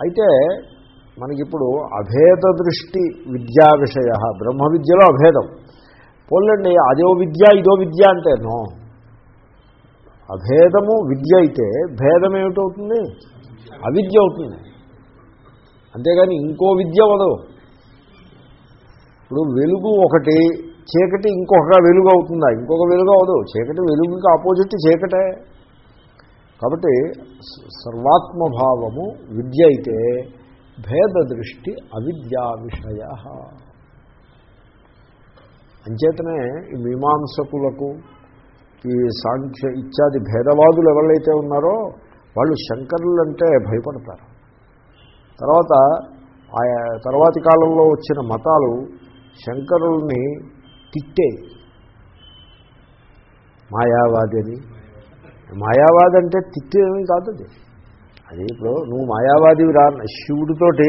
అయితే మనకిప్పుడు అభేద దృష్టి విద్యా విషయ బ్రహ్మ విద్యలో అభేదం. పోలండి అదో విద్య ఇదో విద్య అంటే నో. అభేదము విద్య అయితే భేదం ఏమిటవుతుంది అవిద్య అవుతుంది. అంతేగాని ఇంకో విద్య వదవు ఇప్పుడు వెలుగు ఒకటి చీకటి ఇంకొక వెలుగు అవుతుందా ఇంకొక వెలుగు అవదు చీకటి వెలుగుకి ఆపోజిట్ చీకటే. కాబట్టి సర్వాత్మభావము విద్య అయితే భేద దృష్టి అవిద్యా విషయ. అంచేతనే ఈ మీమాంసకులకు ఈ సాంఖ్య ఇత్యాది భేదవాదులు ఎవరైతే ఉన్నారో వాళ్ళు శంకరులు అంటే భయపడతారు. తర్వాత ఆయా తర్వాతి కాలంలో వచ్చిన మతాలు శంకరుల్ని తిట్టే మాయావాది అని మాయావాది అంటే తిట్టేమీ కాదు అది. అది ఇప్పుడు నువ్వు మాయావాదివి రా శివుడితోటి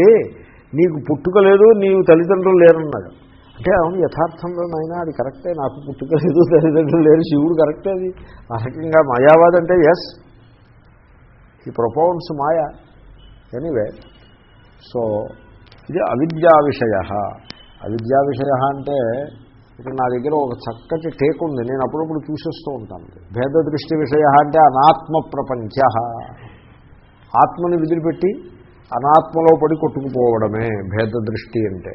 నీకు పుట్టుక లేదు నీవు తల్లిదండ్రులు లేరన్నాడు. అంటే అవును యథార్థంలో నాయన అది కరెక్టే నాకు పుట్టుక లేదు తల్లిదండ్రులు లేరు శివుడు కరెక్టే అది. ఆ రకంగా మాయావాది అంటే ఎస్ ఈ ప్రపోన్స్ మాయా. ఎనీవే సో ఇది అవిద్యా విషయ. అవిద్యా విషయ అంటే ఇక్కడ నా దగ్గర ఒక చక్కటి టేక్ ఉంది. నేను అప్పుడప్పుడు చూసేస్తూ ఉంటాను. భేద దృష్టి విషయ అంటే అనాత్మ ప్రపంచ. ఆత్మని విదిలిపెట్టి అనాత్మలో పడి కొట్టుకుపోవడమే భేద దృష్టి అంటే.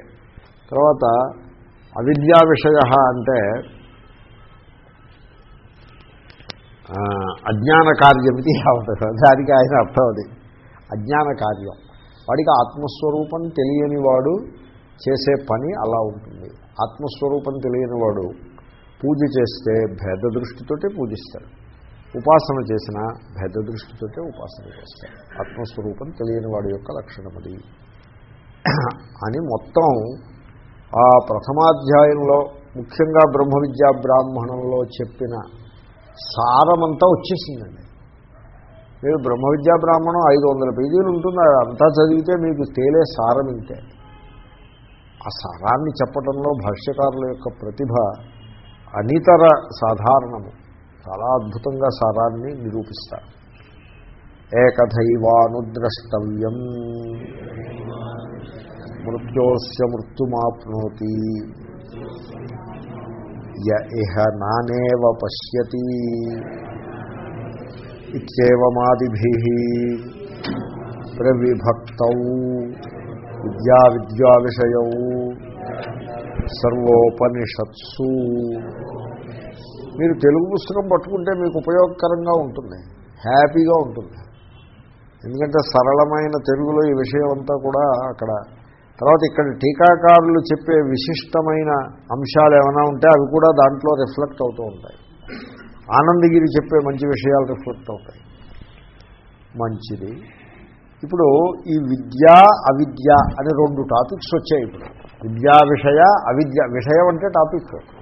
తర్వాత అవిద్యా విషయ అంటే అజ్ఞాన కార్యం ఇది అవుతుంది. దానికి ఆయన అర్థం అది. అజ్ఞాన కార్యం. వాడికి ఆత్మస్వరూపం తెలియని వాడు చేసే పని అలా ఉంటుంది. ఆత్మస్వరూపం తెలియని వాడు పూజ చేస్తే భేద దృష్టితోటే పూజిస్తాడు ఉపాసన చేసిన భేద దృష్టితోటే ఉపాసన చేస్తాడు ఆత్మస్వరూపం తెలియని వాడి యొక్క లక్షణం అది. అని మొత్తం ఆ ప్రథమాధ్యాయంలో ముఖ్యంగా బ్రహ్మ విద్యా బ్రాహ్మణంలో చెప్పిన సారమంతా వచ్చేసిందండి. మీరు బ్రహ్మ విద్యా బ్రాహ్మణం ఐదు వందల పేజీలు ఉంటుంది అంతా చదివితే మీకు తేలే సారం ఇంతే. ఆ సారాన్ని చెప్పడంలో భాష్యకారుల యొక్క ప్రతిభ అనితర సాధారణము. చాలా అద్భుతంగా సారాన్ని నిరూపిస్తారు. ఏకథైవానుద్రష్టవ్యం. మృత్యోస్య మృత్యుమాప్నోతి. య ఇహ నానేవ పశ్యతి. ఇచ్చేవమాదిభి ప్రవిభక్తౌ. విద్యా విద్యా విషయ సర్వోపనిషత్సు. మీరు తెలుగు పుస్తకం పట్టుకుంటే మీకు ఉపయోగకరంగా ఉంటుంది హ్యాపీగా ఉంటుంది. ఎందుకంటే సరళమైన తెలుగులో ఈ విషయం అంతా కూడా అక్కడ తర్వాత ఇక్కడ టీకాకారులు చెప్పే విశిష్టమైన అంశాలు ఏమైనా ఉంటే అవి కూడా దాంట్లో రిఫ్లెక్ట్ అవుతూ ఉంటాయి. ఆనందగిరి చెప్పే మంచి విషయాలు రిఫ్లెక్ట్ అవుతాయి. మంచిది. ఇప్పుడు ఈ విద్య అవిద్య అనే రెండు టాపిక్స్ వచ్చాయి ఇప్పుడు. విద్యా విషయ అవిద్య. విషయం అంటే టాపిక్.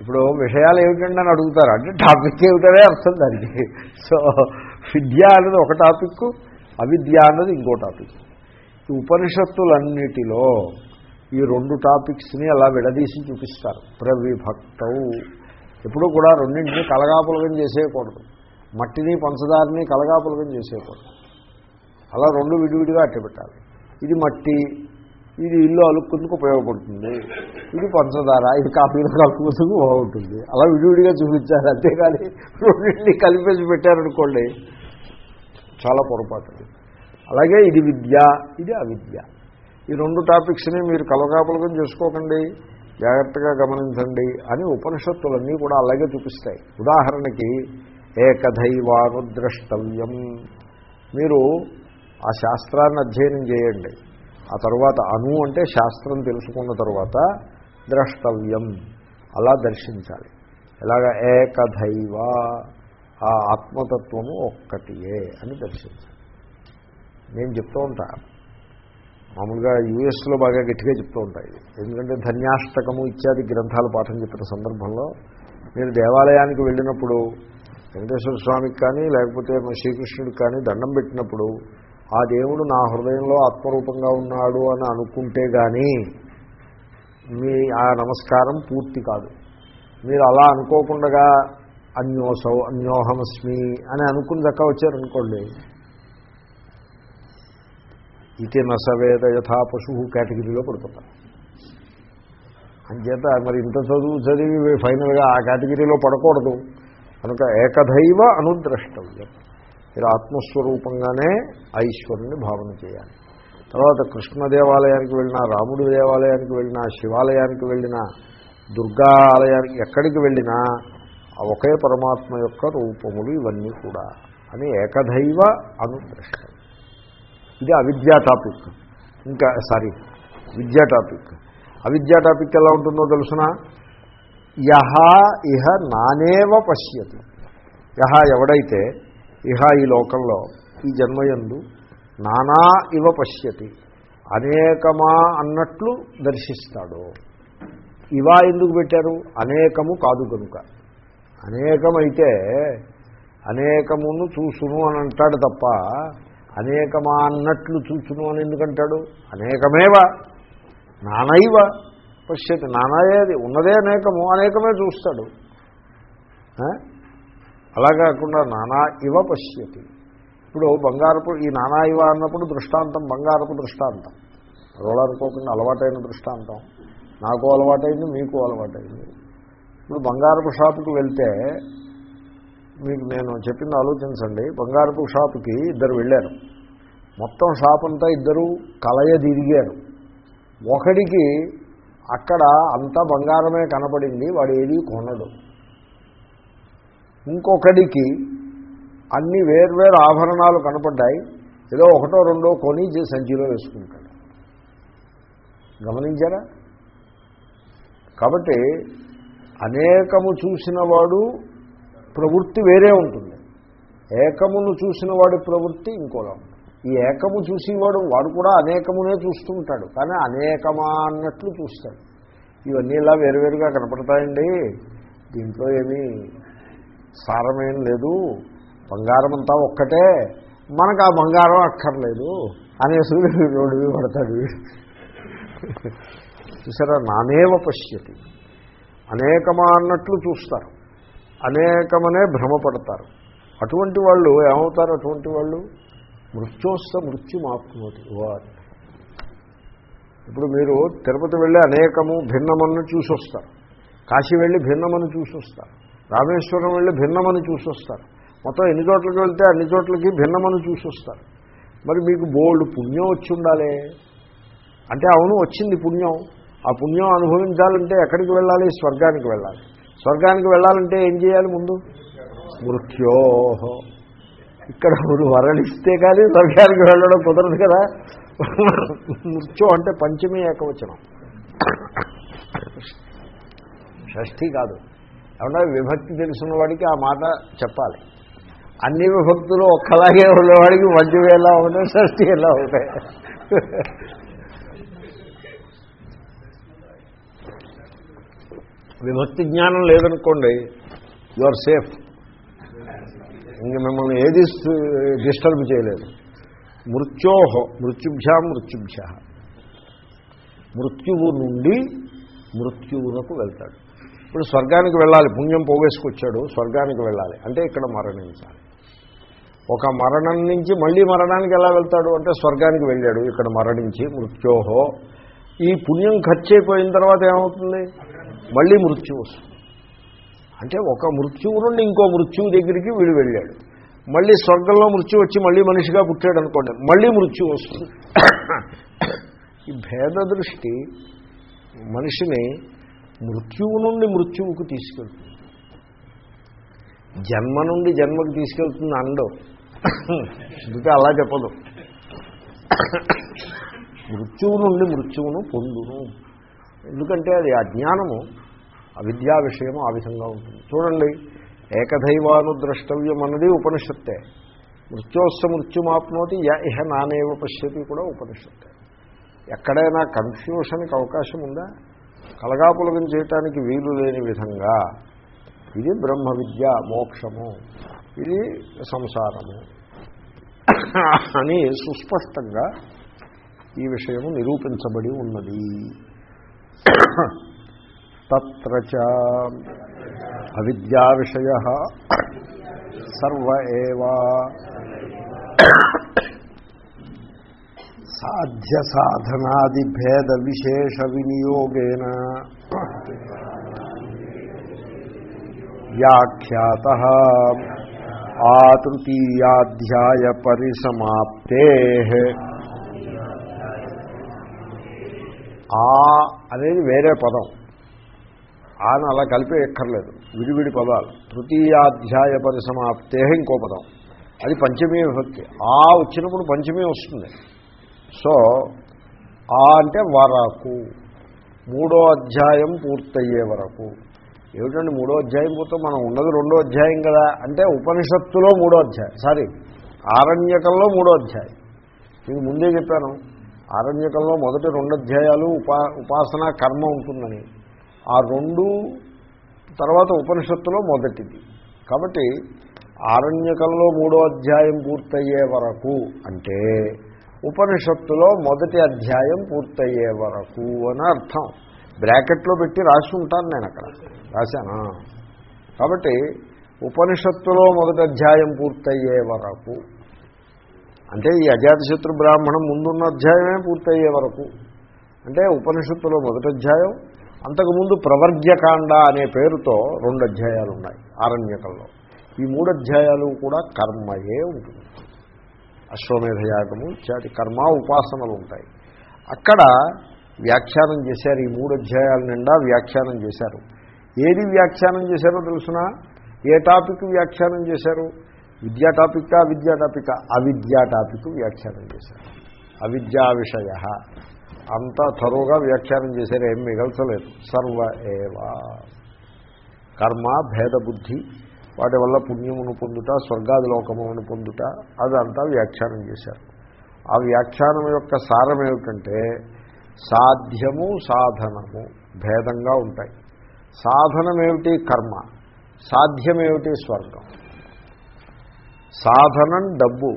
ఇప్పుడు విషయాలు ఏమిటండి అని అడుగుతారు. అంటే టాపిక్ ఏమిటనే అర్థం దానికి. సో విద్య అనేది ఒక టాపిక్ అవిద్య అన్నది ఇంకో టాపిక్. ఈ ఉపనిషత్తులన్నిటిలో ఈ రెండు టాపిక్స్ని అలా విడదీసి చూపిస్తారు. ప్రవిభక్తవు ఎప్పుడూ కూడా రెండింటినీ కలగాపులగం చేసేయకూడదు. మట్టిని పంచదారిని కలగాపులగం చేసేయకూడదు. అలా రెండు విడివిడిగా అట్టి పెట్టాలి ఇది మట్టి ఇది ఇల్లు అలుక్కుందుకు ఉపయోగపడుతుంది. ఇది పంచదార ఇది కాఫీలో కలుపుకుందుకు బాగుంటుంది. అలా విడివిడిగా చూపించారు అంతేగాని రెండింటినీ కలిపేసి పెట్టారనుకోండి చాలా పొరపాటు. అలాగే ఇది విద్య ఇది అవిద్య. ఈ రెండు టాపిక్స్ని మీరు కలగాపలకం చేసుకోకండి జాగ్రత్తగా గమనించండి అని ఉపనిషత్తులన్నీ కూడా అలాగే చూపిస్తాయి. ఉదాహరణకి ఏకదైవానుద్రష్టవ్యం మీరు ఆ శాస్త్రాన్ని అధ్యయనం చేయండి. ఆ తర్వాత అను అంటే శాస్త్రం తెలుసుకున్న తర్వాత ద్రష్టవ్యం. అలా దర్శించాలి. ఎలాగ? ఏకధైవ. ఆ ఆత్మతత్వము ఒక్కటియే అని దర్శించాలి. నేను చెప్తూ ఉంటా. మామూలుగా యూఎస్లో బాగా గట్టిగా చెప్తూ ఉంటాయి ఎందుకంటే ధన్యాష్టకము ఇత్యాది గ్రంథాలు పాఠం చెప్పిన సందర్భంలో మీరు దేవాలయానికి వెళ్ళినప్పుడు వెంకటేశ్వర స్వామికి కానీ లేకపోతే శ్రీకృష్ణుడికి కానీ దండం పెట్టినప్పుడు ఆ దేవుడు నా హృదయంలో ఆత్మరూపంగా ఉన్నాడు అని అనుకుంటే కానీ మీ ఆ నమస్కారం పూర్తి కాదు. మీరు అలా అనుకోకుండా అన్యోసౌ అన్యోహమస్మి అని అనుకుని దక్క వచ్చారనుకోండి. ఇది నసవేద యథా పశువు కేటగిరీలో పడిపోతారు. అంచేత మరి ఇంత చదువు చదివి ఫైనల్గా ఆ కేటగిరీలో పడకూడదు. కనుక ఏకదైవ అనుద్రష్టవ్యం. మీరు ఆత్మస్వరూపంగానే ఆ భావన చేయాలి. తర్వాత కృష్ణ దేవాలయానికి వెళ్ళినా రాముడి దేవాలయానికి వెళ్ళినా శివాలయానికి వెళ్ళినా దుర్గా ఆలయానికి ఎక్కడికి వెళ్ళినా ఒకే పరమాత్మ యొక్క రూపములు ఇవన్నీ కూడా అని ఏకదైవ అనుద్రష్టం. ఇది అవిద్యా టాపిక్. ఇంకా సారీ విద్యా టాపిక్. అవిద్యా టాపిక్ ఎలా ఉంటుందో తెలుసిన? యహ ఇహ నానేవ పశ్యతి. యహ ఎవడైతే ఇహ ఈ లోకంలో ఈ జన్మయందు నానా ఇవ పశ్యతి. అనేకమా అన్నట్లు దర్శిస్తాడు. ఇవా ఎందుకు పెట్టారు? అనేకము కాదు కనుక అనేకమైతే అనేకమును చూసును అని అంటాడు తప్ప అనేకమా అన్నట్లు చూసును అని ఎందుకంటాడు? అనేకమేవ. నానైవ పశ్యతి. నానాయేది ఉన్నదే అనేకము. అనేకమే చూస్తాడు. అలా కాకుండా నానా ఇవ పశ్యతి. ఇప్పుడు బంగారపు ఈ నానా ఇవ అన్నప్పుడు దృష్టాంతం బంగారపు దృష్టాంతం. రోల్ అనుకోకుండా అలవాటైన దృష్టాంతం. నాకు అలవాటైంది మీకు అలవాటైంది. ఇప్పుడు బంగారపు షాపుకి వెళ్తే మీకు నేను చెప్పింది ఆలోచించండి. బంగారపు షాపుకి ఇద్దరు వెళ్ళారు. మొత్తం షాప్ అంతా ఇద్దరు కలయ తిరిగారు. ఒకడికి అక్కడ అంతా బంగారమే కనపడింది వాడు ఏది కొనడు. ఇంకొకడికి అన్ని వేర్వేరు ఆభరణాలు కనపడ్డాయి. ఏదో ఒకటో రెండో కొని సంచిలో వేసుకుంటాడు. గమనించారా? కాబట్టి అనేకము చూసిన వాడు ప్రవృత్తి వేరే ఉంటుంది. ఏకమును చూసిన వాడి ప్రవృత్తి ఇంకోలా ఉంటుంది. ఈ ఏకము చూసేవాడు వాడు కూడా అనేకమునే చూస్తూ ఉంటాడు కానీ అనేకమా అన్నట్లు చూస్తాడు. ఇవన్నీ ఇలా వేరువేరుగా కనపడతాయండి. దీంట్లో ఏమీ సారమేం లేదు. బంగారం అంతా ఒక్కటే. మనకు ఆ బంగారం అక్కర్లేదు. అనేసి రోడ్డు పడతాడు చూసారా? నానేవ పశ్యతి. అనేకమా అన్నట్లు చూస్తారు. అనేకమనే భ్రమపడతారు. అటువంటి వాళ్ళు ఏమవుతారు? అటువంటి వాళ్ళు? మృత్యోస్త మృత్యుమాప్నోతి వారు ఇప్పుడు మీరు తిరుపతి వెళ్ళి అనేకము భిన్నమని చూసి వస్తారు కాశీ వెళ్ళి భిన్నమని చూసి వస్తారు రామేశ్వరం వెళ్ళి భిన్నమని చూసి వస్తారు మొత్తం ఎన్ని చోట్లకి వెళ్తే అన్ని చోట్లకి భిన్నమని చూసి వస్తారు మరి మీకు బోల్డ్ పుణ్యం వచ్చి ఉండాలి. అంటే అవును వచ్చింది పుణ్యం. ఆ పుణ్యం అనుభవించాలంటే ఎక్కడికి వెళ్ళాలి? స్వర్గానికి వెళ్ళాలి. స్వర్గానికి వెళ్ళాలంటే ఏం చేయాలి ముందు? మృత్యోహో ఇక్కడ మీరు వరలిస్తే కానీ స్వర్గానికి వెళ్ళడం కుదరదు కదా. మృత్యు అంటే పంచమీ ఏకవచనం. షష్ఠి కాదు. ఏమన్నా విభక్తి తెలిసిన వాడికి ఆ మాట చెప్పాలి. అన్ని విభక్తులు ఒక్కలాగే ఉన్నవాడికి మధ్యవి ఎలా ఉంటాయి షష్ఠి ఎలా ఉంటాయి విభక్తి జ్ఞానం లేదనుకోండి యు ఆర్ సేఫ్ ఇంక మిమ్మల్ని ఏది డిస్టర్బ్ చేయలేదు. మృత్యోహ మృత్యుభ్యా మృత్యుభ్య. మృత్యువు నుండి మృత్యువునకు వెళ్తాడు. ఇప్పుడు స్వర్గానికి వెళ్ళాలి పుణ్యం పోగేసుకొచ్చాడు స్వర్గానికి వెళ్ళాలి. అంటే ఇక్కడ మరణించాలి. ఒక మరణం నుంచి మళ్ళీ మరణానికి ఎలా వెళ్తాడు? అంటే స్వర్గానికి వెళ్ళాడు ఇక్కడ మరణించి మృత్యోహో. ఈ పుణ్యం ఖర్చు అయిపోయిన తర్వాత ఏమవుతుంది? మళ్ళీ మృత్యు వస్తుంది. అంటే ఒక మృత్యువు నుండి ఇంకో మృత్యువు దగ్గరికి వీడు వెళ్ళాడు. మళ్ళీ స్వర్గంలో మృత్యు వచ్చి మళ్ళీ మనిషిగా పుట్టాడు అనుకోండి మళ్ళీ మృత్యు వస్తుంది. ఈ భేద దృష్టి మనిషిని మృత్యువు నుండి మృత్యువుకు తీసుకెళ్తుంది. జన్మ నుండి జన్మకు తీసుకెళ్తుంది అండవు అందుకే అలా చెప్పదు. మృత్యువు నుండి మృత్యువును పొందును. ఎందుకంటే అది అజ్ఞానము అవిద్యా విషయము ఆ విధంగా ఉంటుంది. చూడండి ఏకదైవానుద్రష్టవ్యం అన్నది ఉపనిషత్తే. మృత్యోస్స మృత్యుమాప్నోతి య ఇహ నానేవ పశ్యతి కూడా ఉపనిషత్తే. ఎక్కడైనా కన్ఫ్యూషన్కి అవకాశం ఉందా? కలగాపులగం చేయటానికి వీలు లేని విధంగా ఇది బ్రహ్మ విద్య మోక్షము. ఇది సంసారము. అని సుస్పష్టంగా ఈ విషయము నిరూపించబడి ఉన్నది. తత్ర అవిద్యా విషయ సర్వ ఏవా సాధ్య సాధనాది భేద విశేష వినియోగేన వ్యాఖ్యాత ఆ తృతీయాధ్యాయ పరిసమాప్తే ఆ అనేది వేరే పదం. ఆని అలా కలిపే ఎక్కర్లేదు. విడివిడి పదాలు. తృతీయాధ్యాయ పరిసమాప్తే ఇంకో పదం. అది పంచమీ విభక్తి. ఆ వచ్చినప్పుడు పంచమీ వస్తుంది. సో ఆ అంటే వరకు. మూడో అధ్యాయం పూర్తయ్యే వరకు. ఏమిటండి మూడో అధ్యాయం పూర్తి మనం ఉన్నది రెండో అధ్యాయం కదా. అంటే ఉపనిషత్తులో మూడో అధ్యాయం. సారీ ఆరణ్యకంలో మూడో అధ్యాయం. మీకు ముందే చెప్పాను. ఆరణ్యకంలో మొదటి రెండు అధ్యాయాలు ఉపా ఉపాసన కర్మ ఉంటుందని. ఆ రెండు తర్వాత ఉపనిషత్తులో మొదటిది. కాబట్టి ఆరణ్యకంలో మూడో అధ్యాయం పూర్తయ్యే వరకు అంటే ఉపనిషత్తులో మొదటి అధ్యాయం పూర్తయ్యే వరకు అని అర్థం. బ్రాకెట్లో పెట్టి రాసి ఉంటాను నేను అక్కడ. రాశానా. కాబట్టి ఉపనిషత్తులో మొదటి అధ్యాయం పూర్తయ్యే వరకు. అంటే ఈ అజాతశత్రు బ్రాహ్మణం ముందున్న అధ్యాయమే పూర్తయ్యే వరకు. అంటే ఉపనిషత్తులో మొదటి అధ్యాయం అంతకుముందు ప్రవర్గ్యకాండ అనే పేరుతో రెండు అధ్యాయాలు ఉన్నాయి ఆరణ్యకంలో. ఈ మూడు అధ్యాయాలు కూడా కర్మయే ఉంటుంది. అశ్వమేధయాగము ఇత్యాది కర్మ ఉపాసనలు ఉంటాయి. అక్కడ వ్యాఖ్యానం చేశారు. ఈ మూడు అధ్యాయాల నిండా వ్యాఖ్యానం చేశారు. ఏది వ్యాఖ్యానం చేశారో తెలుసిన? ఏ టాపిక్ వ్యాఖ్యానం చేశారు? విద్యా టాపిక్ అవిద్యా టాపిక్? అవిద్యా టాపిక్ వ్యాఖ్యానం చేశారు. అవిద్యా విషయ. అంతా తరువుగా వ్యాఖ్యానం చేశారు. ఏం మిగల్చలేదు. సర్వ ఏవా. కర్మ భేదబుద్ధి వాటి వల్ల పుణ్యమును పొందుట స్వర్గాది లోకములను పొందుట అదంతా వ్యాఖ్యానం చేశారు. ఆ వ్యాఖ్యానం యొక్క సారం ఏమిటంటే సాధ్యము సాధనము భేదంగా ఉంటాయి. సాధనమేమిటి కర్మ. సాధ్యమేమిటి స్వర్గం. సాధనం డబ్బు.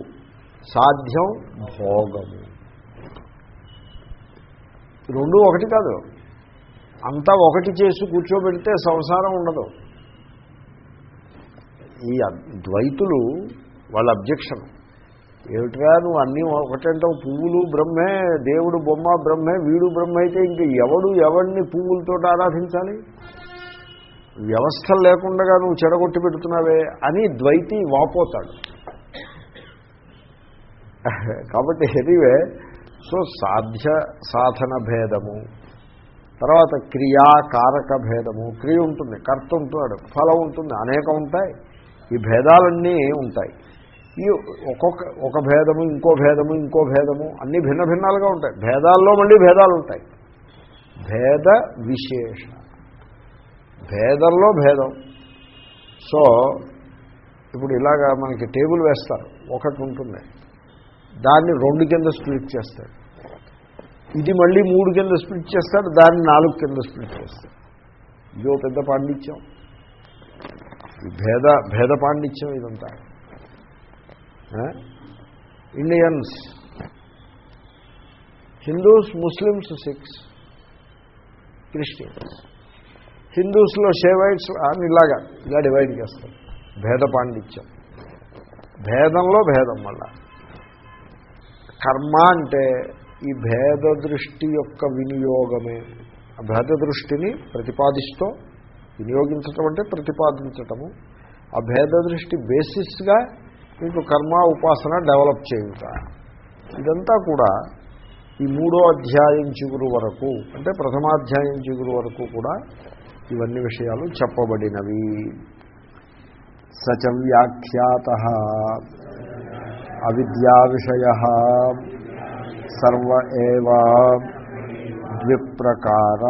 సాధ్యం భోగము. రెండు ఒకటి కాదు. అంతా ఒకటి చేసి కూర్చోబెడితే సంసారం ఉండదు. ఈ ద్వైతులు వాళ్ళ అబ్జెక్షన్. ఏమిటిరా నువ్వు అన్నీ ఒకటంటావు పువ్వులు బ్రహ్మే దేవుడు బొమ్మ బ్రహ్మే వీడు బ్రహ్మ అయితే ఇంక ఎవడు ఎవడిని పువ్వులతో ఆరాధించాలి? వ్యవస్థ లేకుండా నువ్వు చెడగొట్టి పెడుతున్నావే అని ద్వైతి వాపోతాడు. కాబట్టి హెరివే సో సాధ్య సాధన భేదము తర్వాత క్రియాకారక భేదము క్రియ ఉంటుంది కర్త ఉంటున్నాడు ఫలం ఉంటుంది అనేకం ఉంటాయి. ఈ భేదాలన్నీ ఉంటాయి. ఈ ఒక్కొక్క ఒక భేదము ఇంకో భేదము ఇంకో భేదము అన్నీ భిన్న భిన్నాలుగా ఉంటాయి. భేదాల్లో మళ్ళీ భేదాలు ఉంటాయి భేద విశేష. భేదంలో భేదం. సో ఇప్పుడు ఇలాగా మనకి టేబుల్ వేస్తారు. ఒకటి ఉంటుంది. దాన్ని రెండు కింద స్ప్లిట్ చేస్తాడు ఇది మళ్ళీ మూడు కింద స్ప్లిట్ చేస్తాడు దాన్ని నాలుగు కింద స్ప్లిట్ చేస్తాడు ఇదో పెద్ద పాండిత్యం. భేద భేద పాండిత్యం ఇదంతా. Indians Hindus Muslims Sikhs Christians హిందూస్లో షేవైట్స్ అని ఇలాగా ఇలా డివైడ్ చేస్తారు. భేద పాండిత్యం. భేదంలో భేదం మళ్ళా. కర్మ అంటే ఈ భేద దృష్టి యొక్క వినియోగమే. ఆ భేద దృష్టిని ప్రతిపాదిస్తూ వినియోగించటం అంటే ప్రతిపాదించటము. ఆ భేద దృష్టి బేసిస్గా మీకు కర్మ ఉపాసన డెవలప్ చేయుట. ఇదంతా కూడా ఈ మూడో అధ్యాయం చిగురు వరకు అంటే ప్రథమాధ్యాయం చిగురు వరకు కూడా ఇవన్నీ విషయాలు చెప్పబడినవి. సచ వ్యాఖ్యాత అవిద్యా విషయ సర్వ ఏవా ద్విప్రకార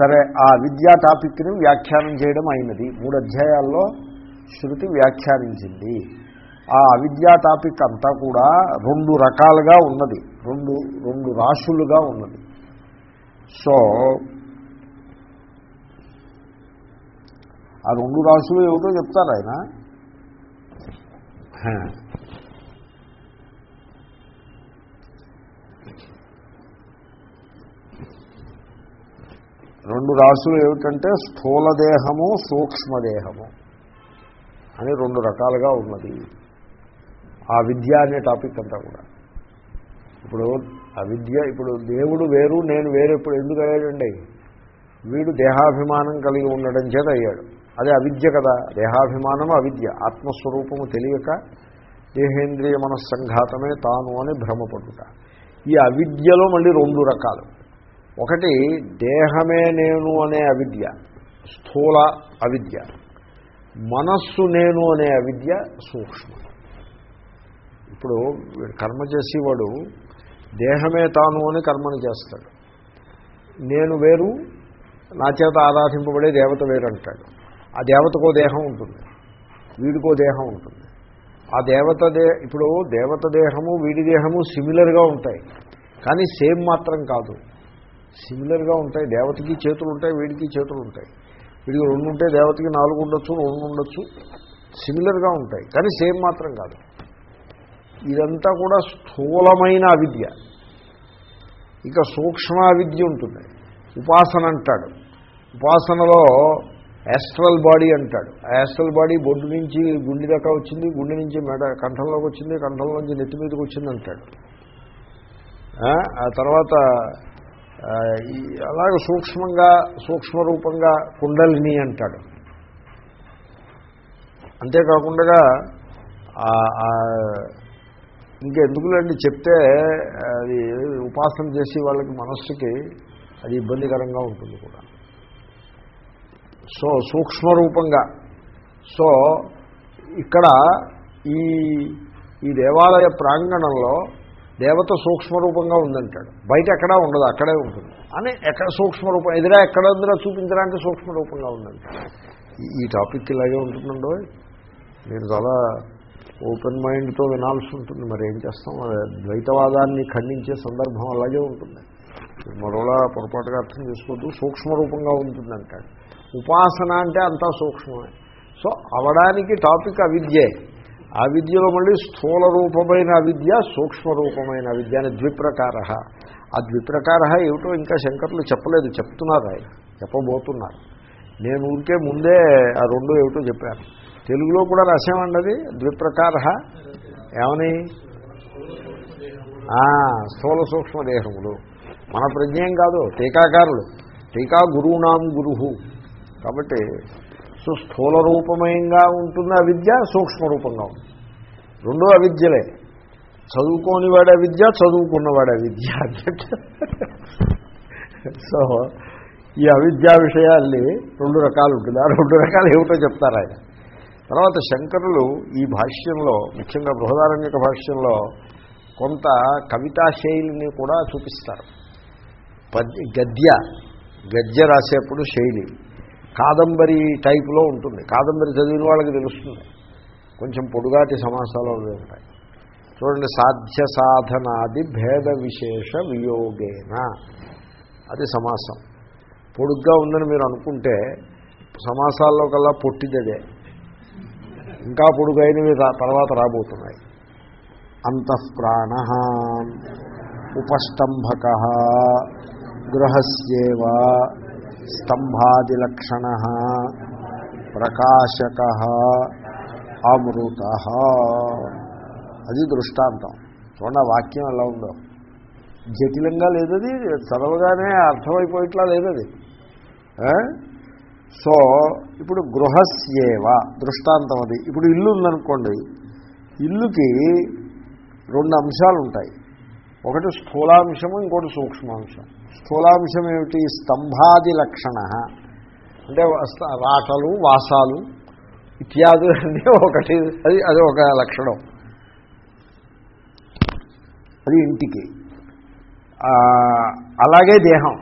సరే ఆ విద్యా టాపిక్ని వ్యాఖ్యానం చేయడం అయినది. మూడు అధ్యాయాల్లో శృతి వ్యాఖ్యానించింది. ఆ అవిద్యా టాపిక్ అంతా కూడా రెండు రకాలుగా ఉన్నది. రెండు రెండు రాశులుగా ఉన్నది. సో ఆ రెండు రాశులు ఏమిటో చెప్తారు ఆయన? రెండు రాశులు ఏమిటంటే స్థూలదేహము సూక్ష్మదేహము అని రెండు రకాలుగా ఉన్నది. ఆ విద్య అనే టాపిక్ అంతా కూడా. ఇప్పుడు అవిద్య ఇప్పుడు దేవుడు వేరు నేను వేరు ఇప్పుడు ఎందుకు అయ్యాడండి? వీడు దేహాభిమానం కలిగి ఉండడం చేత అయ్యాడు. అదే అవిద్య కదా. దేహాభిమానము అవిద్య. ఆత్మస్వరూపము తెలియక దేహేంద్రియ మనస్సంఘాతమే తాను అని భ్రమపడుట. ఈ అవిద్యలో మళ్ళీ రెండు రకాలు. ఒకటి దేహమే నేను అనే అవిద్య స్థూల అవిద్య మనస్సు నేను అనే అవిద్య సూక్ష్మ. ఇప్పుడు కర్మ చేసేవాడు దేహమే తాను అని కర్మను చేస్తాడు. నేను వేరు నా చేత ఆరాధింపబడే దేవత వేరు అంటాడు ఆ దేవతకో దేహం ఉంటుంది వీడికో దేహం ఉంటుంది. ఆ దేవత దే ఇప్పుడు దేవత దేహము వీడి దేహము సిమిలర్గా ఉంటాయి. కానీ సేమ్ మాత్రం కాదు. సిమిలర్గా ఉంటాయి. దేవతకి చేతులు ఉంటాయి వీడికి చేతులు ఉంటాయి. వీడికి రెండు ఉంటే దేవతకి నాలుగు ఉండొచ్చు రెండు ఉండొచ్చు. సిమిలర్గా ఉంటాయి. కానీ సేమ్ మాత్రం కాదు. ఇదంతా కూడా స్థూలమైన అవిద్య. ఇక సూక్ష్మ అవిద్య ఉంటుంది. ఉపాసన అంటాడు. ఉపాసనలో యాస్ట్రల్ బాడీ అంటాడు. ఆ యాస్ట్రల్ బాడీ బొడ్డు నుంచి గుండె దాకా వచ్చింది గుండె నుంచి మెడ కంఠంలోకి వచ్చింది కంఠంలోంచి నెత్తి మీదకి వచ్చింది అంటాడు. ఆ, తర్వాత అలాగే సూక్ష్మంగా సూక్ష్మ రూపంగా కుండలిని అంటాడు. అంతేకాకుండా ఆ- ఇంకెందుకులేండి చెప్తే అది ఉపాసన చేసి వాళ్ళకి మనస్సుకి అది ఇబ్బందికరంగా ఉంటుంది కూడా. సో సూక్ష్మ రూపంగా సో ఇక్కడ ఈ ఈ దేవాలయ ప్రాంగణంలో దేవత సూక్ష్మ రూపంగా ఉందంటాడు. బయట ఎక్కడా ఉండదు అక్కడే ఉంటుంది. అని ఎక్కడ సూక్ష్మ రూపం ఎదురా ఎక్కడ ఉందిరా చూపించడానికి సూక్ష్మ రూపంగా ఉందంట ఈ- టాపిక్ ఇలాగే ఉంటుందండో? మీరు చాలా ఓపెన్ మైండ్తో వినాల్సి ఉంటుంది. మరి ఏం చేస్తాం? ద్వైతవాదాన్ని ఖండించే సందర్భం అలాగే ఉంటుంది. మరోలా పొరపాటుగా అర్థం చేసుకోవద్దు. సూక్ష్మ రూపంగా ఉంటుందంటాడు. ఉపాసన అంటే అంతా సూక్ష్మమే. సో అవడానికి టాపిక్ అవిద్యే. ఆ విద్యలో మళ్ళీ స్థూల రూపమైన అవిద్య సూక్ష్మ రూపమైన అవిద్య అని ద్విప్రకార. ఆ ద్విప్రకార ఏమిటో ఇంకా శంకర్లు చెప్పలేదు చెప్తున్నారు ఆయన చెప్పబోతున్నారు. నేను ఊరికే ముందే ఆ రెండు ఏమిటో చెప్పాను. తెలుగులో కూడా రాసామండి ద్విప్రకార. ఏమని? స్థూల సూక్ష్మదేహములు మన ప్రజ్ఞేం కాదు టీకాకారులు. టీకా గురువునాం గురువు కాబట్టి సో స్థూల రూపమయంగా ఉంటుంది అవిద్య సూక్ష్మ రూపంగా ఉంటుంది. రెండో అవిద్యలే. చదువుకోని వాడే విద్య చదువుకున్నవాడే విద్య అన్నట్టు. సో ఈ అవిద్యా విషయాల్ని రెండు రకాలు ఉంటుంది. ఆ రెండు రకాలు ఏమిటో చెప్తారు ఆయన. తర్వాత శంకరులు ఈ భాష్యంలో ముఖ్యంగా బృహదారణ్యక భాష్యంలో కొంత కవితా శైలిని కూడా చూపిస్తారు. పద్య గద్య గద్య రాసేప్పుడు శైలి. కాదంబరి టైప్లో ఉంటుంది. కాదంబరి చదివిన వాళ్ళకి తెలుస్తుంది. కొంచెం పొడుగాటి సమాసాలు అవి ఉంటాయి. చూడండి సాధ్య సాధనాది భేద విశేష వియోగేన. అది సమాసం. పొడుగ్గా ఉందని మీరు అనుకుంటే సమాసాల్లో కల్లా పొట్టిదదే ఇంకా పొడుగైనవి రా- తర్వాత రాబోతున్నాయి. అంతఃప్రాణ ఉపస్తంభక గృహస్యేవా స్తంభాదిలక్షణ ప్రకాశక అమృత అది దృష్టాంతం. చూడండి వాక్యం ఎలా ఉందో. జటిలంగా లేదది చదవగానే అర్థమైపోయిట్లా లేదది. సో ఇప్పుడు గృహస్యేవ దృష్టాంతం అది. ఇప్పుడు ఇల్లు ఉందనుకోండి ఇల్లుకి రెండు అంశాలు ఉంటాయి ఒకటి స్థూలాంశము ఇంకోటి సూక్ష్మాంశం. స్థూలాంశం ఏమిటి? స్తంభాది లక్షణ. అంటే రాటలు వాసాలు ఇత్యాది అన్నీ ఒకటి అది అది ఒక లక్షణం. అది ఇంటికి. అలాగే దేహం.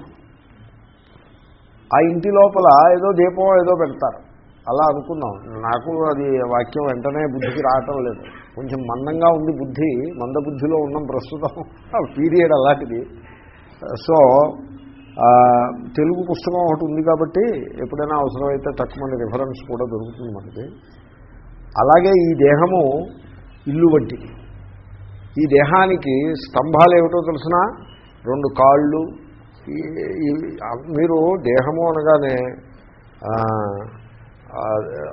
ఆ ఇంటి లోపల ఏదో దీపం ఏదో పెడతారు. అలా అనుకున్నాం. నాకు అది వాక్యం వెంటనే బుద్ధికి రావటం లేదు. కొంచెం మందంగా ఉంది బుద్ధి మంద బుద్ధిలో ఉన్నాం ప్రస్తుతం. ఆ పీరియడ్ అలాంటిది. సో తెలుగు పుస్తకం ఒకటి ఉంది కాబట్టి ఎప్పుడైనా అవసరమైతే తక్కువ రిఫరెన్స్ కూడా దొరుకుతుంది మనకి. అలాగే ఈ దేహము ఇల్లు వంటిది. ఈ దేహానికి స్తంభాలు ఏమిటో తెలిసిన? రెండు కాళ్ళు. మీరు దేహము అనగానే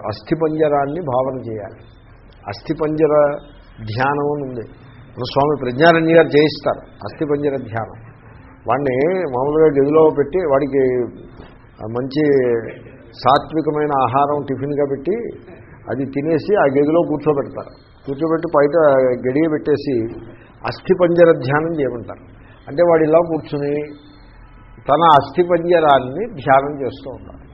అస్థిపంజరాన్ని భావన చేయాలి. అస్థిపంజర ధ్యానం అని ఉంది. స్వామి ప్రజ్ఞారణ్య గారు చేయిస్తారు అస్థిపంజర ధ్యానం. వాడిని మామూలుగా గదిలో పెట్టి వాడికి మంచి సాత్వికమైన ఆహారం టిఫిన్గా పెట్టి అది తినేసి ఆ గదిలో కూర్చోబెడతారు. కూర్చోబెట్టి బయట గడియ పెట్టేసి అస్థిపంజర ధ్యానం చేయమంటారు. అంటే వాడు ఇలా కూర్చుని తన అస్థిపంజరాన్ని ధ్యానం చేస్తూ ఉంటారు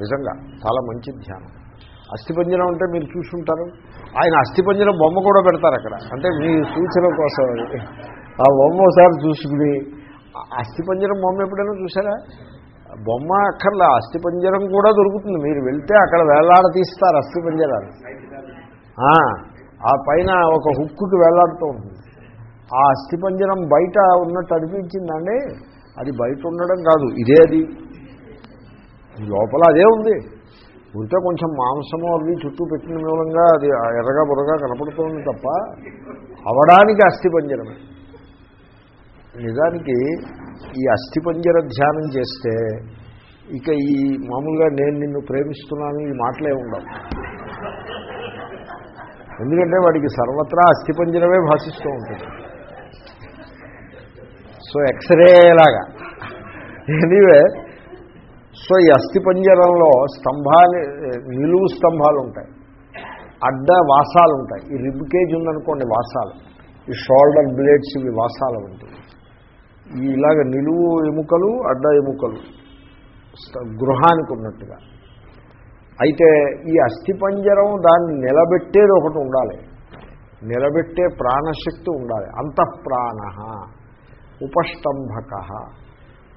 నిజంగా చాలా మంచి ధ్యానం. అస్థిపంజరం అంటే మీరు చూసుంటారు. ఆయన అస్థిపంజరం బొమ్మ కూడా పెడతారు అక్కడ. అంటే మీ సూచన కోసం అది. ఆ బొమ్మ ఒకసారి చూసుకుని అస్థిపంజరం బొమ్మ ఎప్పుడైనా చూసారా బొమ్మ అక్కర్లా అస్థిపంజరం కూడా దొరుకుతుంది. మీరు వెళ్తే అక్కడ వేలాడ తీస్తారు ఆ పైన ఒక హుక్కుకి వేలాడుతూ ఉంటుంది. ఆ అస్థిపంజరం బయట ఉన్నట్టు అనిపించిందండి. అది బయట ఉండడం కాదు. ఇదే అది. లోపల అదే ఉంది. ఉంటే కొంచెం మాంసము అవి చుట్టూ పెట్టిన మూలంగా అది ఎర్రగా బుర్రగా కనపడుతుంది తప్ప అవడానికి అస్థిపంజరమే. నిజానికి ఈ అస్థిపంజర ధ్యానం చేస్తే ఇక ఈ మామూలుగా నేను నిన్ను ప్రేమిస్తున్నాను ఈ మాటలే ఉండవు. ఎందుకంటే వాడికి సర్వత్రా అస్థిపంజరమే భాషిస్తూ ఉంటుంది. సో ఎక్స్రే లాగా. ఎనీవే సో ఈ అస్థిపంజరంలో స్తంభాలు నిలువు స్తంభాలు ఉంటాయి. అడ్డ వాసాలు ఉంటాయి. ఈ రిబ్ కేజ్ ఉందనుకోండి వాసాలు. ఈ షోల్డర్ బ్లేడ్స్ ఇవి వాసాలు ఉంటాయి. ఇలాగ నిలువు ఎముకలు అడ్డ ఎముకలు గృహానికి ఉన్నట్టుగా. అయితే ఈ అస్థిపంజరం దాన్ని నిలబెట్టేది ఒకటి ఉండాలి. నిలబెట్టే ప్రాణశక్తి ఉండాలి. అంతఃప్రాణ ఉపస్తంభక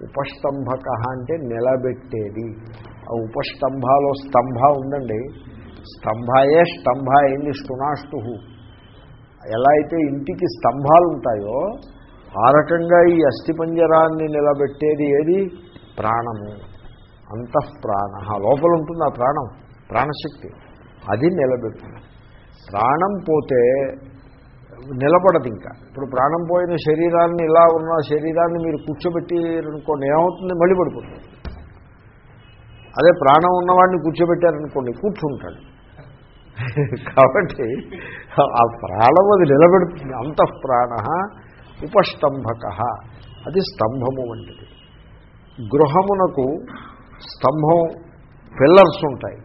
ఉపస్తంభక అంటే నిలబెట్టేది. ఆ ఉపస్తంభాలో స్తంభ ఉందండి. స్తంభాయే స్తంభ అయింది ష్టునాష్టు ఎలా అయితే ఇంటికి స్తంభాలు ఉంటాయో ఆ రకంగా ఈ అస్థిపంజరాన్ని నిలబెట్టేది ఏది? ప్రాణము. అంతఃప్రాణ. లోపల ఉంటుంది ఆ ప్రాణం ప్రాణశక్తి. అది నిలబెడుతుంది ప్రాణం పోతే నిలబడదు ఇంకా. ఇప్పుడు ప్రాణం పోయిన శరీరాన్ని ఇలా ఉన్న శరీరాన్ని మీరు కూర్చోబెట్టారనుకోండి ఏమవుతుంది? మళ్ళీ పడిపోతుంది అదే ప్రాణం ఉన్నవాడిని కూర్చోబెట్టారనుకోండి కూర్చుంటాడు. కాబట్టి ఆ ప్రాణం అది నిలబెడుతుంది. అంతఃప్రాణ ఉపస్తంభక. అది స్తంభము వంటిది. గృహమునకు స్తంభం పిల్లర్స్ ఉంటాయి.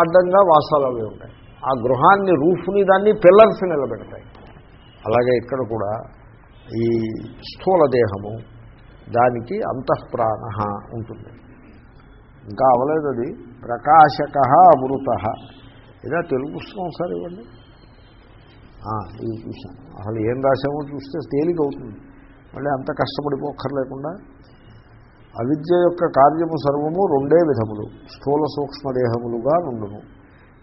అడ్డంగా వాసాలు అవి ఉంటాయి. ఆ గృహాన్ని రూఫ్ని దాన్ని పిల్లర్స్ నిలబెడతాయి. అలాగే ఇక్కడ కూడా ఈ స్థూల దేహము దానికి అంతఃప్రాణ ఉంటుంది. ఇంకా అవలేదు అది. ప్రకాశక అమృత. ఇదా తెలుగు పుస్తకం సార్ ఇవ్వండి. ఇది చూశాను. అసలు ఏం రాసామో చూస్తే తేలిక అవుతుంది మళ్ళీ అంత కష్టపడిపోక్కర్లేకుండా. అవిద్య యొక్క కార్యము సర్వము రెండే విధములు. స్థూల సూక్ష్మదేహములుగా ఉండము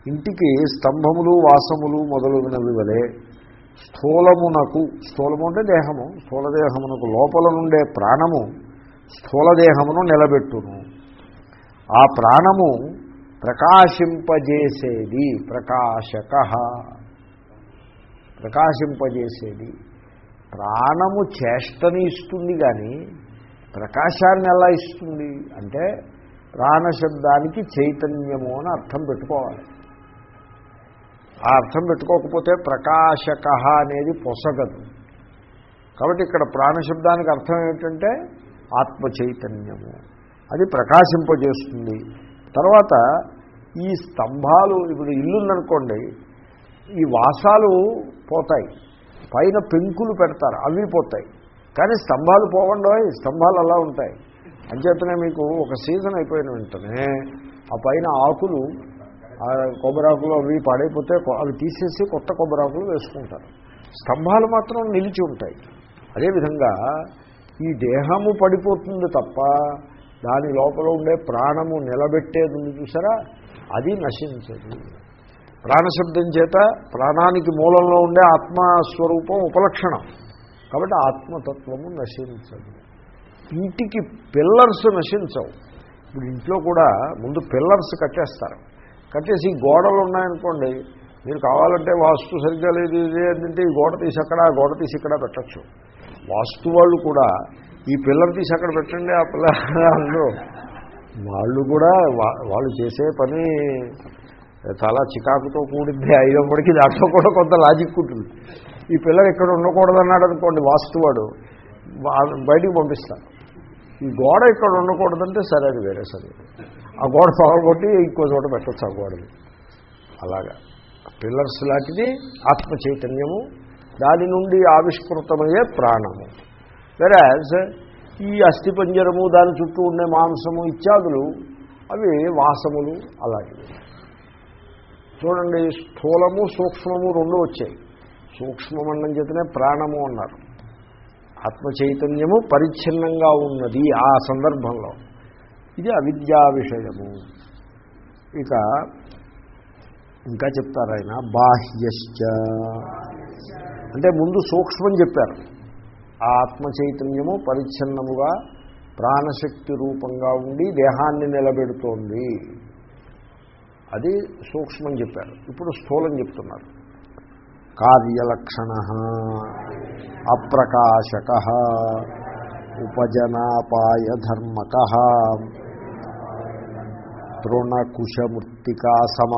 ఇంటికి స్తంభములు వాసములు మొదలగునవి వలె స్థూలమునకు స్థూలము అంటే దేహము స్థూలదేహమునకు లోపల నుండే ప్రాణము స్థూలదేహమును నిలబెట్టును. ఆ ప్రాణము ప్రకాశింపజేసేది ప్రకాశక. ప్రకాశింపజేసేది. ప్రాణము చేష్టని ఇస్తుంది కానీ ప్రకాశాన్ని ఎలా ఇస్తుంది? అంటే ప్రాణశబ్దానికి చైతన్యము అని అర్థం పెట్టుకోవాలి. ఆ అర్థం పెట్టుకోకపోతే ప్రకాశక అనేది పొసగదు. కాబట్టి ఇక్కడ ప్రాణశబ్దానికి అర్థం ఏమిటంటే ఆత్మ చైతన్యము అది ప్రకాశింపజేస్తుంది. తర్వాత ఈ స్తంభాలు ఇప్పుడు ఇల్లుందనుకోండి ఈ వాసాలు పోతాయి. పైన పెంకులు పెడతారు అవి పోతాయి. కానీ స్తంభాలు పోవండి స్తంభాలు అలా ఉంటాయి. అంచేతనే మీకు ఒక సీజన్ అయిపోయిన వెంటనే ఆ పైన ఆకులు ఆ కొబ్బరాకులు అవి పాడైపోతే అవి తీసేసి కొత్త కొబ్బరాకులు వేసుకుంటారు. స్తంభాలు మాత్రం నిలిచి ఉంటాయి. అదేవిధంగా ఈ దేహము పడిపోతుంది తప్ప దాని లోపల ఉండే ప్రాణము నిలబెట్టేది ఉంది చూసారా? అది నశించదు. ప్రాణశబ్దం చేత ప్రాణానికి మూలంలో ఉండే ఆత్మస్వరూపం ఉపలక్షణం. కాబట్టి ఆత్మతత్వము నశించదు. ఇంటికి పిల్లర్స్ నశించవు. ఇప్పుడు ఇంట్లో కూడా ముందు పిల్లర్స్ కట్టేస్తారు. కట్టేసి గోడలు ఉన్నాయనుకోండి మీరు కావాలంటే వాస్తు సరిగ్గా లేదు ఇది ఏంటంటే ఈ గోడ తీసి అక్కడ ఆ గోడ తీసి ఇక్కడ పెట్టచ్చు. వాస్తు వాళ్ళు కూడా ఈ పిల్లలు తీసి అక్కడ పెట్టండి ఆ పిల్లలు వాళ్ళు కూడా వాళ్ళు చేసే పని చాలా చికాకుతో కూడింది అయినప్పటికీ దాంట్లో కూడా కొంత లాజిక్ ఉంటుంది. ఈ పిల్లలు ఇక్కడ ఉండకూడదన్నాడు అనుకోండి వాస్తువాడు బయటికి పంపిస్తాను ఈ గోడ ఇక్కడ ఉండకూడదంటే సరే అది వేరే సరే. ఆ గోడ పగలగొట్టి ఇంకో చోట పెట్టచ్చు ఆ గోడని. అలాగా. పిల్లర్స్ లాంటిది ఆత్మ చైతన్యము దాని నుండి ఆవిష్కృతమయ్యే ప్రాణము. వెరాజ్ ఈ అస్థిపంజరము దాని చుట్టూ ఉండే మాంసము ఇత్యాదులు అవి వాసములు అలాంటివి. చూడండి స్థూలము సూక్ష్మము రెండు వచ్చాయి. సూక్ష్మమండం చేతనే ప్రాణము అన్నారు. ఆత్మ చైతన్యము పరిచ్ఛిన్నంగా ఉన్నది ఆ సందర్భంలో. ఇది అవిద్యా విషయము. ఇక ఇంకా చెప్తారు ఆయన బాహ్యశ్చ. అంటే ముందు సూక్ష్మం చెప్పారు. ఆ ఆత్మ చైతన్యము పరిచ్ఛిన్నముగా ప్రాణశక్తి రూపంగా ఉండి దేహాన్ని నిలబెడుతోంది. అది సూక్ష్మం చెప్పారు. ఇప్పుడు స్థూలం చెప్తున్నారు. కార్యలక్షణ అప్రకాశక ఉపజనాపాయ ధర్మక. తృణకుశమృత్తికా సమ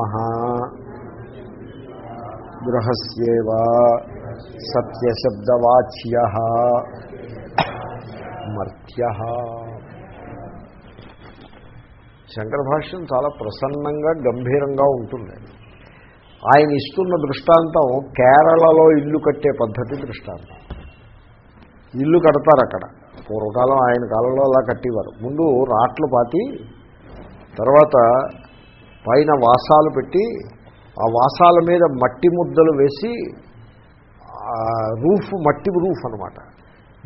గృహస్యేవ సత్యశబ్దవాచ్య మర్త్య శంకర భాష్యం చాలా ప్రసన్నంగా గంభీరంగా ఉంటుంది. ఆయన ఇస్తున్న దృష్టాంతం కేరళలో ఇల్లు కట్టే పద్ధతి దృష్టాంతం. ఇల్లు కడతారు అక్కడ పూర్వకాలం ఆయన కాలంలో అలా కట్టేవారు. ముందు రాట్లు పాతి తర్వాత పైన వాసాలు పెట్టి ఆ వాసాల మీద మట్టి ముద్దలు వేసి ఆ రూఫ్ మట్టి రూఫ్ అనమాట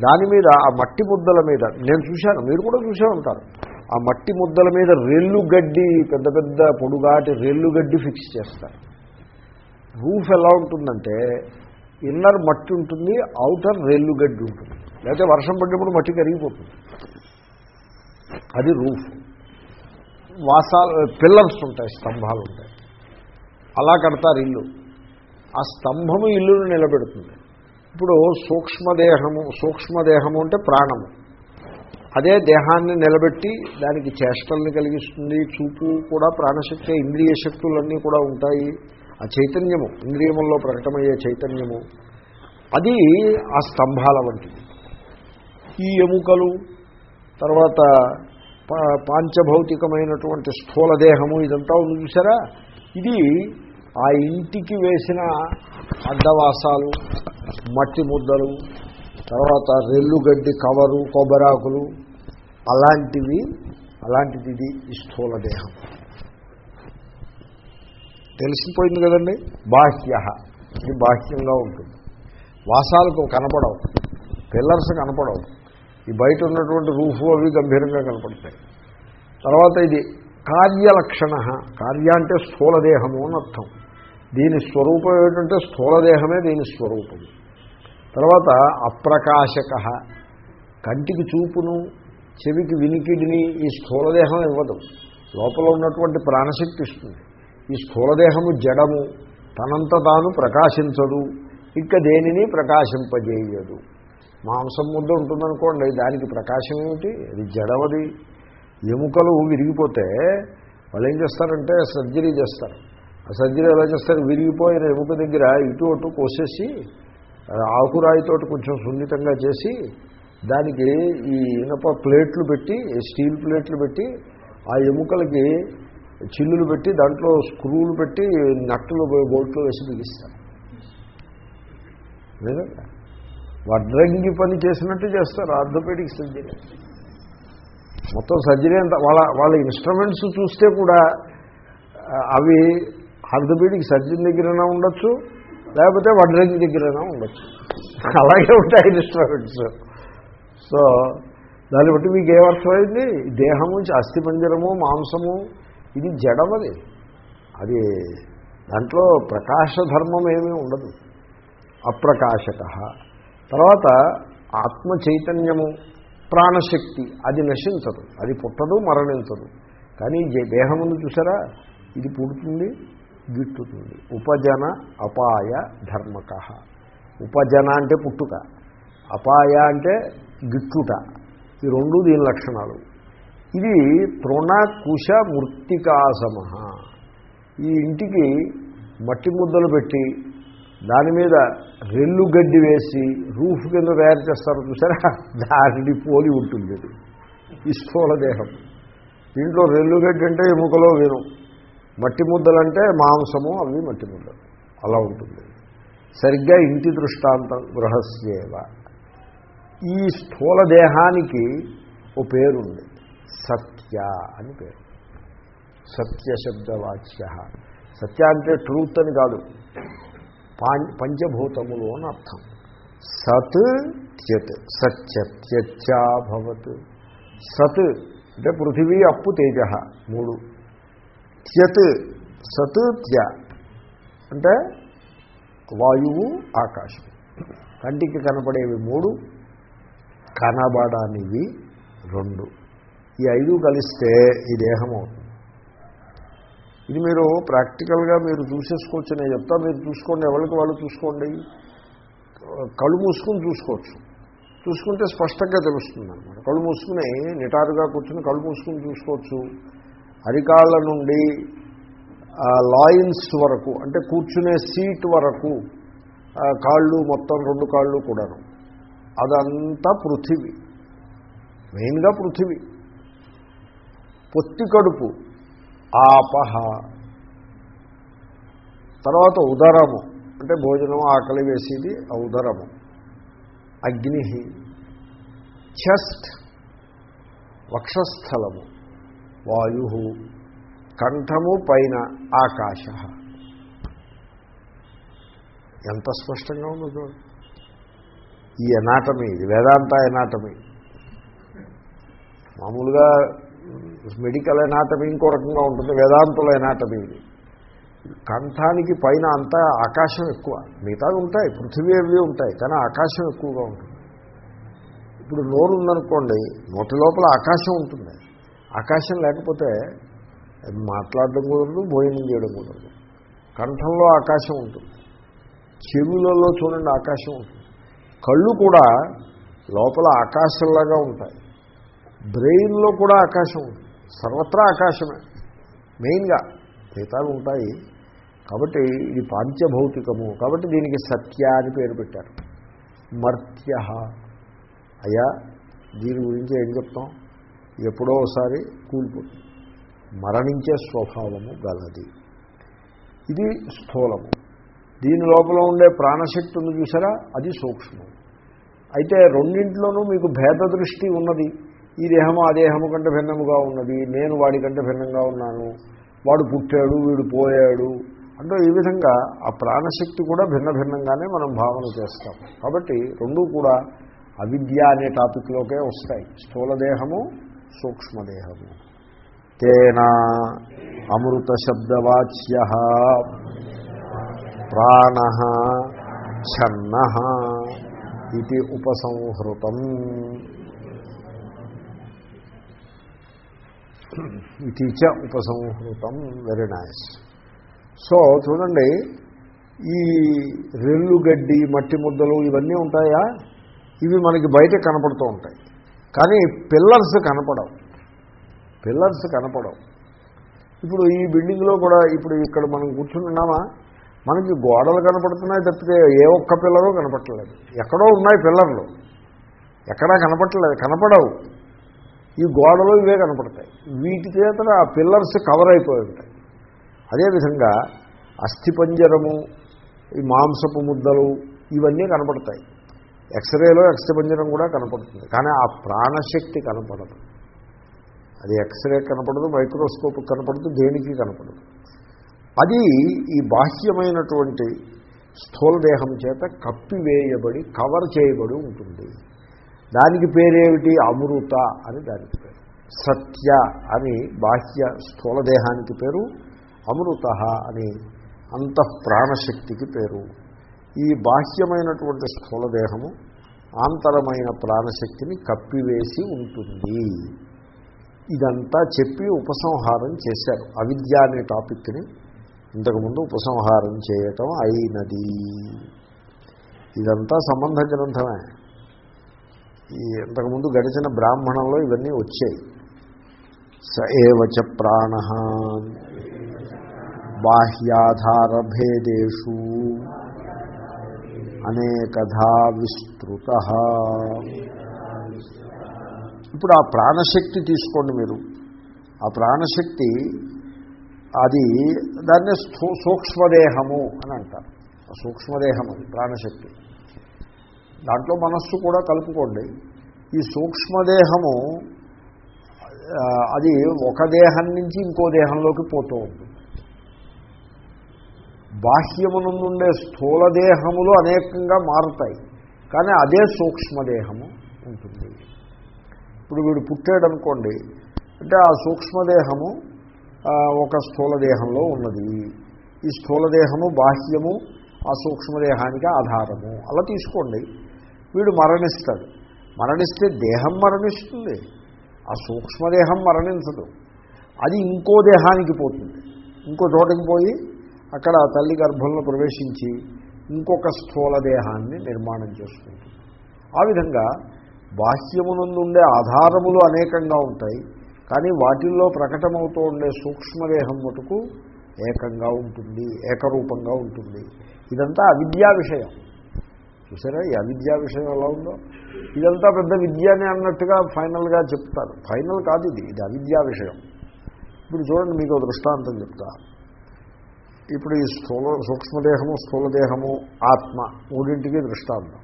దాని మీద ఆ మట్టి ముద్దల మీద నేను చూశాను మీరు కూడా చూసే ఉంటారు. ఆ మట్టి ముద్దల మీద రెల్లు గడ్డి పెద్ద పెద్ద పొడుగాటి రెల్లు గడ్డి ఫిక్స్ చేస్తారు. రూఫ్ ఎలా ఉంటుందంటే ఇన్నర్ మట్టి ఉంటుంది అవుటర్ రెల్లు గడ్డి ఉంటుంది. లేకపోతే వర్షం పడినప్పుడు మట్టి కరిగిపోతుంది. అది రూఫ్. వాసాలు పిల్లర్స్ ఉంటాయి స్తంభాలు ఉంటాయి. అలా కడతారు ఇల్లు. ఆ స్తంభము ఇల్లును నిలబెడుతుంది. ఇప్పుడు సూక్ష్మదేహము సూక్ష్మదేహము అంటే ప్రాణము. అదే దేహాన్ని నిలబెట్టి దానికి చేష్టల్ని కలిగిస్తుంది చూపు కూడా ప్రాణశక్తి ఇంద్రియ శక్తులన్నీ కూడా ఉంటాయి. ఆ చైతన్యము ఇంద్రియముల్లో ప్రకటమయ్యే చైతన్యము. అది ఆ స్తంభాల వంటిది. ఈ ఎముకలు తర్వాత పాంచభౌతికమైనటువంటి స్థూల దేహము ఇదంతా ఉంది చూసారా ఇది ఆ ఇంటికి వేసిన అడ్డవాసాలు మట్టి ముద్దలు తర్వాత రెల్లుగడ్డి కవరు కొబ్బరాకులు అలాంటివి అలాంటిది ఇది ఈ స్థూల దేహం. తెలిసిపోయింది కదండి? బాహ్య. ఇది బాహ్యంగా ఉంటుంది. వాసాలకు కనపడవు. పిల్లర్స్ కనపడవు. ఈ బయట ఉన్నటువంటి రూఫు అవి గంభీరంగా కనపడతాయి. తర్వాత ఇది కార్యలక్షణ. కార్య అంటే స్థూలదేహము అని అర్థం. దీని స్వరూపం ఏమిటంటే స్థూలదేహమే దీని స్వరూపం. తర్వాత అప్రకాశక. కంటికి చూపును చెవికి వినికిడిని ఈ స్థూలదేహం ఇవ్వదు. లోపల ఉన్నటువంటి ప్రాణశక్తి ఇస్తుంది. ఈ స్థూలదేహము జడము. తనంత తాను ప్రకాశించదు. ఇక దేనిని ప్రకాశింపజేయదు. మాంసం ముద్ద ఉంటుందనుకోండి దానికి ప్రకాశం ఏమిటి? అది జడవది. ఎముకలు విరిగిపోతే వాళ్ళు ఏం చేస్తారంటే సర్జరీ చేస్తారు. ఆ సర్జరీ ఎలా చేస్తారు? విరిగిపోయిన ఎముక దగ్గర ఇటు అటు కోసేసి ఆకురాయితోటి కొంచెం సున్నితంగా చేసి దానికి ఈ ఇనప ప్లేట్లు పెట్టి స్టీల్ ప్లేట్లు పెట్టి ఆ ఎముకలకి చిల్లులు పెట్టి దాంట్లో స్క్రూలు పెట్టి నట్టులు బోట్లు వేసి బిగిస్తారు. లేదా వడ్రంగి పని చేసినట్టు చేస్తారు ఆర్థోపెడిక్ సర్జరీ. మొత్తం సర్జరీ అంతా వాళ్ళ వాళ్ళ ఇన్స్ట్రుమెంట్స్ చూస్తే కూడా అవి ఆర్థోపెడిక్ సర్జన్ దగ్గరైనా ఉండొచ్చు లేకపోతే వడ్రంగి దగ్గరైనా ఉండొచ్చు. అలాగే ఉంటాయి ఇన్స్ట్రుమెంట్స్ సో దాన్ని బట్టి మీకు ఏమర్థమైంది దేహము అస్థిపంజరము మాంసము ఇది జడమది. అది దాంట్లో ప్రకాశధర్మం ఏమీ ఉండదు. అప్రకాశక. తర్వాత ఆత్మ చైతన్యము ప్రాణశక్తి అది నశించదు అది పుట్టదు మరణించదు. కానీ జే- చూసారా? ఇది పుడుతుంది గిట్టుతుంది. ఉపజన అపాయ ధర్మక. ఉపజన అంటే పుట్టుక అపాయ అంటే గిట్టుట. ఈ రెండు దీని లక్షణాలు. ఇది తృణకుశ మృత్తికాసమ ఈ ఇంటికి మట్టి ముద్దలు పెట్టి దాని మీద రెల్లు గడ్డి వేసి రూఫ్ కింద తయారు చేస్తారు చూసారా? దానిని పోలి ఉంటుంది ఈ స్థూల దేహం. దీంట్లో రెల్లు గడ్డి అంటే ఎముకలో విను. మట్టి ముద్దలంటే మాంసము అవి మట్టి ముద్దలు అలా ఉంటుంది. సరిగ్గా ఇంటి దృష్టాంతం గృహస్యేవ. ఈ స్థూల దేహానికి ఓ పేరుంది. సత్య అని పేరు. సత్య శబ్దవాచ్య. సత్య అంటే ట్రూత్ అని కాదు. పంచభూతములు అని అర్థం. సత్ త్యత్ సత్యత్యత్యాభవత్ సత్ అంటే పృథివీ అప్పు తేజ మూడు. త్యత్ సత్ త్య అంటే వాయువు ఆకాశం. కంటికి కనపడేవి మూడు కనబడనివి రెండు. ఈ ఐదు కలిస్తే ఈ దేహం అవుతుంది. ఇది మీరు ప్రాక్టికల్గా మీరు చూసేసుకోవచ్చు నేను చెప్తా మీరు చూసుకోండి ఎవరికి వాళ్ళు చూసుకోండి. కళ్ళు మూసుకుని చూసుకోవచ్చు. చూసుకుంటే స్పష్టంగా తెలుస్తుంది అనమాట కళ్ళు మూసుకుని నిటారుగా కూర్చుని కళ్ళు మూసుకుని చూసుకోవచ్చు. అరికాళ్ళ నుండి లాయిన్స్ వరకు అంటే కూర్చునే సీట్ వరకు కాళ్ళు మొత్తం రెండు కాళ్ళు కూడాను. అదంతా పృథివీ. మెయిన్గా పృథివీ. పొత్తి కడుపు. ఆపహ. తర్వాత ఉదరము. అంటే భోజనం ఆకలి వేసేది ఆ ఉదరము. అగ్ని. చెస్ట్ వక్షస్థలము. వాయు. కంఠము పైన ఆకాశ. ఎంత స్పష్టంగా ఉందో చూడండి. ఈ ఎనాటమీ ఇది వేదాంత ఎనాటమీ మామూలుగా మెడికల్ ఎనాటమీ ఇంకో రకంగా ఉంటుంది వేదాంతుల ఎనాటమీ ఇది. కంఠానికి పైన అంతా ఆకాశం ఎక్కువ. మిగతావి ఉంటాయి పృథివీ అవి ఉంటాయి కానీ ఆకాశం ఎక్కువగా ఉంటుంది. ఇప్పుడు నోరు ఉందనుకోండి నోటి లోపల ఆకాశం ఉంటుంది. ఆకాశం లేకపోతే మాట్లాడడం కుదరదు భోజనం చేయడం కుదరదు. కంఠంలో ఆకాశం ఉంటుంది. చెవులలో చూడండి ఆకాశం ఉంటుంది. కళ్ళు కూడా లోపల ఆకాశంలాగా ఉంటాయి. బ్రెయిన్లో కూడా ఆకాశం ఉంటుంది సర్వత్రా ఆకాశమే. మెయిన్గా మిగతాలు ఉంటాయి. కాబట్టి ఇది పాంచభౌతికము. కాబట్టి దీనికి సత్య అని పేరు పెట్టారు. మర్త్య అయ్యా దీని గురించి ఏం చెప్తాం? ఎప్పుడో ఒకసారి కూలిపోతుంది. మరణించే స్వభావము గలది. ఇది స్థూలము. దీని లోపల ఉండే ప్రాణశక్తి ఉంది చూసారా? అది సూక్ష్మం. అయితే రెండింటిలోనూ మీకు భేద దృష్టి ఉన్నది. ఈ దేహము ఆ దేహము కంటే భిన్నముగా ఉన్నది నేను వాడి కంటే భిన్నంగా ఉన్నాను వాడు పుట్టాడు వీడు పోయాడు. అంటే ఈ విధంగా ఆ ప్రాణశక్తి కూడా భిన్న భిన్నంగానే మనం భావన చేస్తాం. కాబట్టి రెండూ కూడా అవిద్య అనే టాపిక్లోకే వస్తాయి. స్థూలదేహము సూక్ష్మదేహము తేనా అమృత శబ్దవాచ్య ప్రాణ ఛన్న ఇది ఉపసంహృతం. ఇది చ ఉపసంహృతం వెరీ నైస్ సో చూడండి ఈ రెల్లు గడ్డి మట్టి ముద్దలు ఇవన్నీ ఉంటాయా? ఇవి మనకి బయట కనపడుతూ ఉంటాయి. కానీ పిల్లర్స్ కనపడవు. పిల్లర్స్ కనపడవు. ఇప్పుడు ఈ బిల్డింగ్లో కూడా ఇప్పుడు ఇక్కడ మనం కూర్చుంటున్నామా మనకి గోడలు కనపడుతున్నాయి తప్పితే ఏ ఒక్క పిల్లరు కనపట్టలేదు ఎక్కడో ఉన్నాయి పిల్లర్లు. ఎక్కడా కనపట్టలేదు కనపడవు. ఈ గోడలు ఇవే కనపడతాయి. వీటి చేత ఆ పిల్లర్స్ కవర్ అయిపోయి ఉంటాయి. అదేవిధంగా అస్థిపంజరము ఈ మాంసపు ముద్దలు ఇవన్నీ కనపడతాయి. ఎక్స్రేలో అస్థిపంజరం కూడా కనపడుతుంది. కానీ ఆ ప్రాణశక్తి కనపడదు. అది ఎక్స్రే కనపడదు మైక్రోస్కోప్ కనపడదు దేనికి కనపడదు. అది ఈ బాహ్యమైనటువంటి స్థూల దేహం చేత కప్పివేయబడి కవర్ చేయబడి ఉంటుంది. దానికి పేరేమిటి అమృత అని దానికి పేరు. సత్య అని బాహ్య స్థూలదేహానికి పేరు అమృత అని అంతః ప్రాణశక్తికి పేరు. ఈ బాహ్యమైనటువంటి స్థూలదేహము ఆంతరమైన ప్రాణశక్తిని కప్పివేసి ఉంటుంది. ఇదంతా చెప్పి ఉపసంహారం చేశారు. అవిద్య అనే టాపిక్ని ఇంతకుముందు ఉపసంహారం చేయటం అయినది. ఇదంతా సంబంధ గ్రంథమే. ఈ ఇంతకుముందు గడిచిన బ్రాహ్మణంలో ఇవన్నీ వచ్చాయి. స ఏవచ ప్రాణ బాహ్యాధారభేదేషు అనేకధా విస్తృత. ఇప్పుడు ఆ ప్రాణశక్తి తీసుకోండి మీరు. ఆ ప్రాణశక్తి అది దాన్ని సూక్ష్మదేహము అని అంటారు. సూక్ష్మదేహము సూక్ష్మదేహం అది ప్రాణశక్తి. దాంట్లో మనస్సు కూడా కలుపుకోండి. ఈ సూక్ష్మదేహము అది ఒక దేహం నుంచి ఇంకో దేహంలోకి పోతూ ఉంటుంది బాహ్యమునందుండే స్థూల దేహములు అనేకంగా మారుతాయి. కానీ అదే సూక్ష్మదేహము ఉంటుంది. ఇప్పుడు వీడు పుట్టాడు అనుకోండి అంటే ఆ సూక్ష్మదేహము ఒక స్థూల దేహంలో ఉన్నది. ఈ స్థూల దేహము బాహ్యము ఆ సూక్ష్మదేహానికి ఆధారము. అలా తీసుకోండి. వీడు మరణిస్తాడు. మరణిస్తే దేహం మరణిస్తుంది. ఆ సూక్ష్మదేహం మరణించదు. అది ఇంకో దేహానికి పోతుంది. ఇంకో చోటకి పోయి అక్కడ తల్లి గర్భంలో ప్రవేశించి ఇంకొక స్థూల దేహాన్ని నిర్మాణం చేసుకుంటుంది. ఆ విధంగా బాహ్యమునందుండే ఆధారములు అనేకంగా ఉంటాయి. కానీ వాటిల్లో ప్రకటమవుతూ ఉండే సూక్ష్మదేహం మటుకు ఏకంగా ఉంటుంది ఏకరూపంగా ఉంటుంది. ఇదంతా అవిద్యా విషయం. చూసారా? ఈ అవిద్యా విషయం ఎలా ఉందో? ఇదంతా పెద్ద విద్యనే అన్నట్టుగా ఫైనల్గా చెప్తారు. ఫైనల్ కాదు ఇది. ఇది అవిద్యా విషయం. ఇప్పుడు చూడండి మీకు దృష్టాంతం చెప్తా. ఇప్పుడు ఈ స్థూల సూక్ష్మదేహము స్థూలదేహము ఆత్మ మూడింటికి దృష్టాంతం.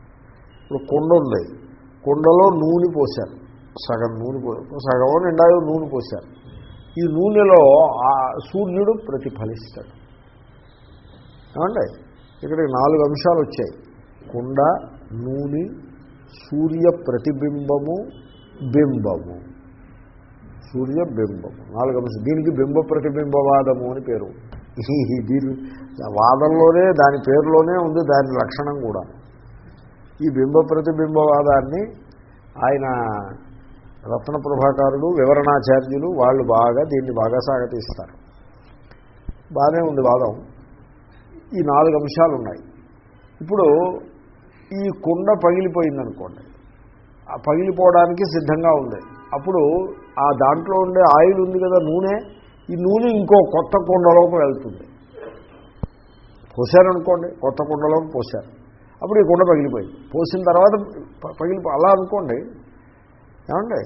ఇప్పుడు కుండ ఉంది. కుండలో నూనె పోశారు. సగం నూనె పో సగం నిండాయో నూనె పోశారు. ఈ నూనెలో ఆ సూర్యుడు ప్రతిఫలిస్తాడు. ఏమండి? ఇక్కడికి నాలుగు అంశాలు వచ్చాయి. కుండ నూనె సూర్య ప్రతిబింబము బింబము. సూర్య బింబము. నాలుగు అంశం దీనికి బింబ ప్రతిబింబవాదము అని పేరు. దీని వాదంలోనే దాని పేరులోనే ఉంది దాని లక్షణం కూడా. ఈ బింబ ప్రతిబింబవాదాన్ని ఆయన రత్న ప్రభాకారుడు వివరణాచార్యులు వాళ్ళు బాగా దీన్ని బాగా సాగతీస్తారు. బాగానే ఉంది వాదం. ఈ నాలుగు అంశాలు ఉన్నాయి ఇప్పుడు ఈ కుండ పగిలిపోయిందనుకోండి. ఆ పగిలిపోవడానికి సిద్ధంగా ఉంది. అప్పుడు ఆ దాంట్లో ఉండే ఆయిల్ ఉంది కదా నూనె ఈ నూనె ఇంకో కొత్త కుండలోకి వెళ్తుంది. పోసారనుకోండి కొత్త కుండలోకి పోసారు అప్పుడు ఈ కుండ పగిలిపోయింది. పోసిన తర్వాత పగిలిపో అలా అనుకోండి. ఏమండి?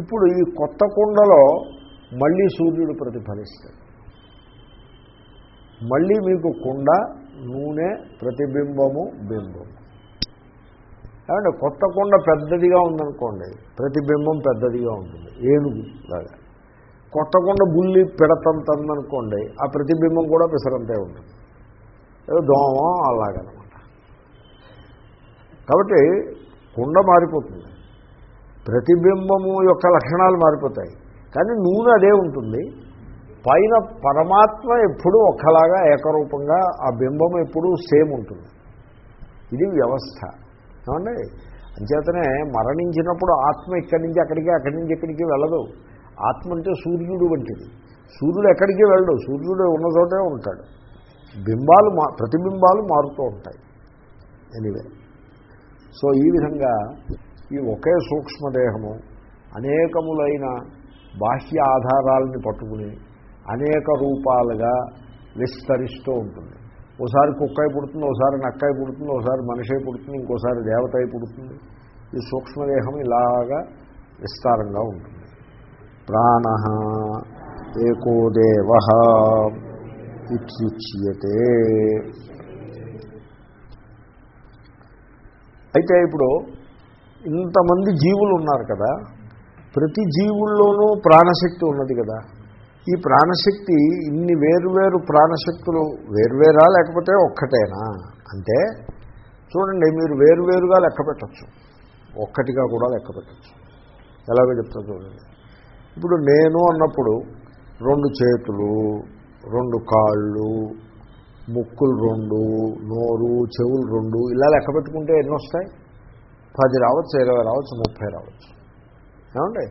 ఇప్పుడు ఈ కొత్త కుండలో మళ్ళీ సూర్యుడు ప్రతిఫలిస్తాడు. మళ్ళీ మీకు కుండ నూనె ప్రతిబింబము బింబము. ఏమంటే కొత్త కుండ పెద్దదిగా ఉందనుకోండి ప్రతిబింబం పెద్దదిగా ఉంటుంది ఏనుగు లాగా. కొత్త కుండ బుల్లి పెడతంతనుకోండి ఆ ప్రతిబింబం కూడా పిసరంతే ఉంటుంది. ఏదో దోమ అలాగనమాట. కాబట్టి కుండ మారిపోతుంది. ప్రతిబింబము యొక్క లక్షణాలు మారిపోతాయి. కానీ నూనె అదే ఉంటుంది. పైన పరమాత్మ ఎప్పుడూ ఒక్కలాగా ఏకరూపంగా ఆ బింబం ఎప్పుడూ సేమ్ ఉంటుంది. ఇది వ్యవస్థ. ఏమండి? అంచేతనే మరణించినప్పుడు ఆత్మ ఇక్కడి నుంచి అక్కడికి అక్కడి నుంచి ఇక్కడికి వెళ్ళదు. ఆత్మ అంటే సూర్యుడు వంటిది. సూర్యుడు ఎక్కడికి వెళ్ళడు. సూర్యుడు ఉన్న చోటే ఉంటాడు. బింబాలు మా ప్రతిబింబాలు మారుతూ ఉంటాయి. ఎనివే సో ఈ విధంగా ఈ ఒకే సూక్ష్మదేహము అనేకములైన బాహ్య ఆధారాలని పట్టుకుని అనేక రూపాలుగా విస్తరిస్తూ ఉంటుంది. ఓసారి కుక్కై పుడుతుంది ఓసారి నక్కై పుడుతుంది ఓసారి మనిషి పుడుతుంది ఇంకోసారి దేవత పుడుతుంది. ఈ సూక్ష్మదేహం ఇలాగా విస్తారంగా ఉంటుంది. ప్రాణ ఏకో దేవ ఇత్యుచ్యతే. అయితే ఇప్పుడు ఇంతమంది జీవులు ఉన్నారు కదా ప్రతి జీవుల్లోనూ ప్రాణశక్తి ఉన్నది కదా. ఈ ప్రాణశక్తి ఇన్ని వేరువేరు ప్రాణశక్తులు వేరువేరా లేకపోతే ఒక్కటేనా? అంటే చూడండి మీరు వేరువేరుగా లెక్క పెట్టచ్చు. ఒక్కటిగా కూడా లెక్క పెట్టచ్చు. ఎలాగో చెప్తా చూడండి. ఇప్పుడు నేను అన్నప్పుడు రెండు చేతులు రెండు కాళ్ళు ముక్కులు రెండు నోరు చెవులు రెండు ఇలా లెక్క పెట్టుకుంటే ఎన్ని వస్తాయి? పది రావచ్చు ఇరవై రావచ్చు ముప్పై రావచ్చు. ఏమండి?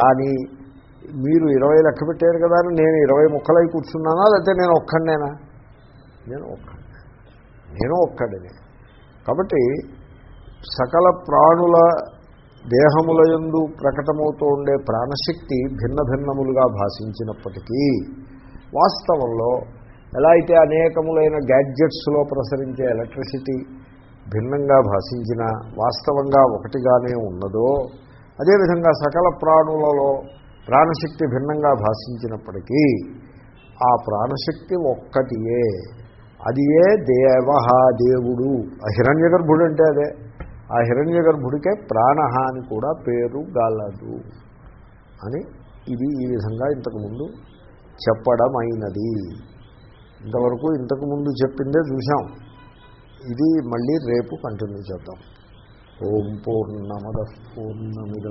కానీ మీరు ఇరవై లెక్క పెట్టారు కదా అని నేను ఇరవై ముక్కలై కూర్చున్నానా? లేకపోతే నేను ఒక్కడినేనా? నేను ఒక్కడే నేను ఒక్కడినే. కాబట్టి సకల ప్రాణుల దేహముల యందు ప్రకటమవుతూ ఉండే ప్రాణశక్తి భిన్న భిన్నములుగా భాషించినప్పటికీ వాస్తవంలో ఎలా అయితే అనేకములైన గ్యాడ్జెట్స్లో ప్రసరించే ఎలక్ట్రిసిటీ భిన్నంగా భాషించిన వాస్తవంగా ఒకటిగానే ఉన్నదో అదేవిధంగా సకల ప్రాణులలో ప్రాణశక్తి భిన్నంగా భాషించినప్పటికీ ఆ ప్రాణశక్తి ఒక్కటియే. అది ఏ దేవ దేవుడు. ఆ హిరణ్య గర్భుడు అంటే అదే. ఆ హిరణ్య గర్భుడికే ప్రాణహాని అని కూడా పేరు గలదు అని ఇది ఈ విధంగా ఇంతకుముందు చెప్పడమైనది. ఇంతవరకు ఇంతకుముందు చెప్పిందే చూసాం ఇది మళ్ళీ రేపు కంటిన్యూ చేద్దాం. ఓం పూర్ణమద పూర్ణమిద